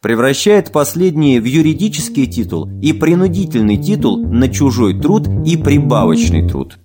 превращает последние в юридический титул и принудительный титул на чужой труд и прибавочный труд.